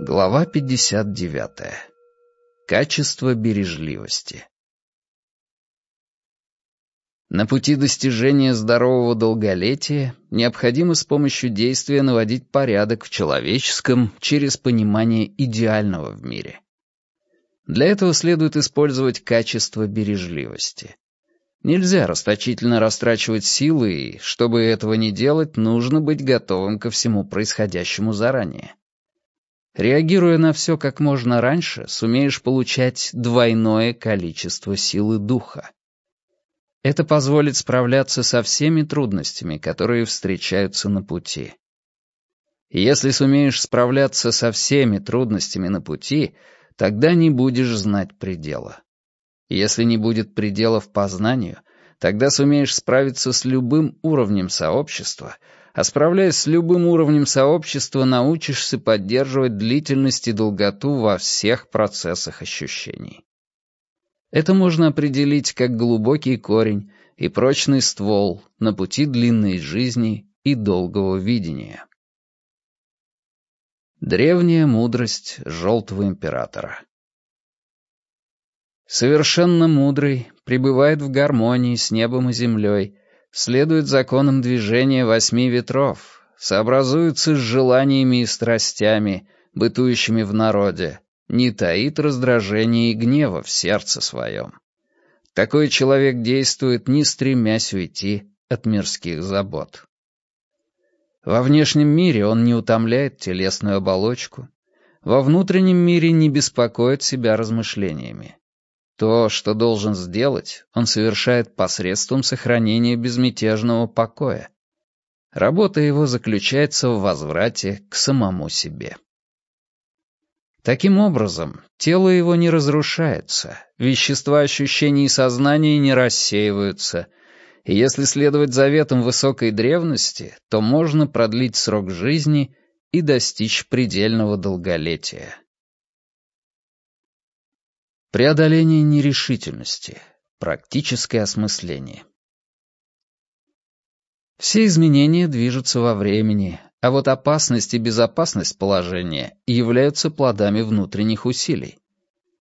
Глава 59. Качество бережливости. На пути достижения здорового долголетия необходимо с помощью действия наводить порядок в человеческом через понимание идеального в мире. Для этого следует использовать качество бережливости. Нельзя расточительно растрачивать силы, и, чтобы этого не делать, нужно быть готовым ко всему происходящему заранее. Реагируя на все как можно раньше, сумеешь получать двойное количество силы духа. Это позволит справляться со всеми трудностями, которые встречаются на пути. Если сумеешь справляться со всеми трудностями на пути, тогда не будешь знать предела. Если не будет пределов познанию, тогда сумеешь справиться с любым уровнем сообщества, а справляясь с любым уровнем сообщества, научишься поддерживать длительность и долготу во всех процессах ощущений. Это можно определить как глубокий корень и прочный ствол на пути длинной жизни и долгого видения. Древняя мудрость Желтого Императора Совершенно мудрый, пребывает в гармонии с небом и землей, следует законам движения восьми ветров, сообразуется с желаниями и страстями, бытующими в народе, не таит раздражения и гнева в сердце своем. Такой человек действует, не стремясь уйти от мирских забот. Во внешнем мире он не утомляет телесную оболочку, во внутреннем мире не беспокоит себя размышлениями. То, что должен сделать, он совершает посредством сохранения безмятежного покоя. Работа его заключается в возврате к самому себе. Таким образом, тело его не разрушается, вещества ощущений и сознания не рассеиваются, и если следовать заветам высокой древности, то можно продлить срок жизни и достичь предельного долголетия. Преодоление нерешительности. Практическое осмысление. Все изменения движутся во времени, а вот опасность и безопасность положения являются плодами внутренних усилий.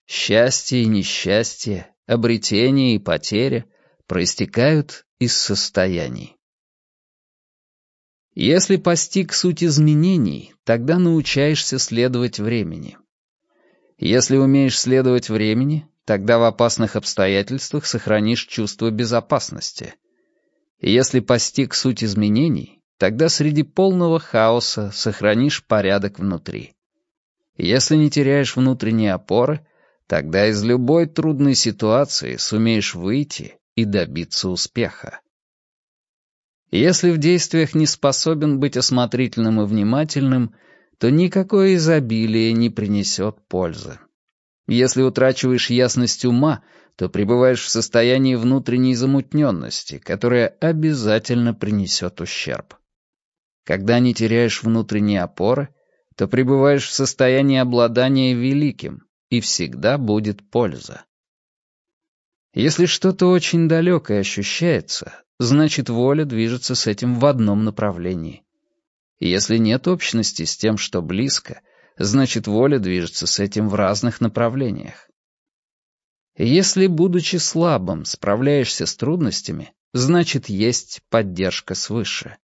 Счастье и несчастье, обретение и потеря проистекают из состояний. Если постиг суть изменений, тогда научаешься следовать времени. Если умеешь следовать времени, тогда в опасных обстоятельствах сохранишь чувство безопасности. Если постиг суть изменений, тогда среди полного хаоса сохранишь порядок внутри. Если не теряешь внутренние опоры, тогда из любой трудной ситуации сумеешь выйти и добиться успеха. Если в действиях не способен быть осмотрительным и внимательным — то никакое изобилие не принесет пользы. Если утрачиваешь ясность ума, то пребываешь в состоянии внутренней замутненности, которая обязательно принесет ущерб. Когда не теряешь внутренние опоры, то пребываешь в состоянии обладания великим, и всегда будет польза. Если что-то очень далекое ощущается, значит воля движется с этим в одном направлении. Если нет общности с тем, что близко, значит воля движется с этим в разных направлениях. Если, будучи слабым, справляешься с трудностями, значит есть поддержка свыше.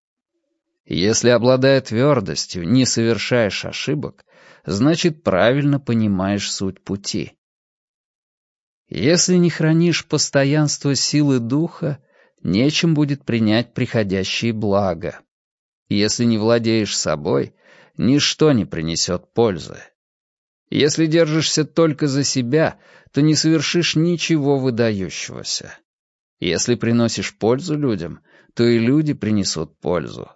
Если, обладая твердостью, не совершаешь ошибок, значит правильно понимаешь суть пути. Если не хранишь постоянство силы духа, нечем будет принять приходящие блага. Если не владеешь собой, ничто не принесет пользы. Если держишься только за себя, то не совершишь ничего выдающегося. Если приносишь пользу людям, то и люди принесут пользу.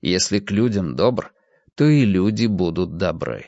Если к людям добр, то и люди будут добры.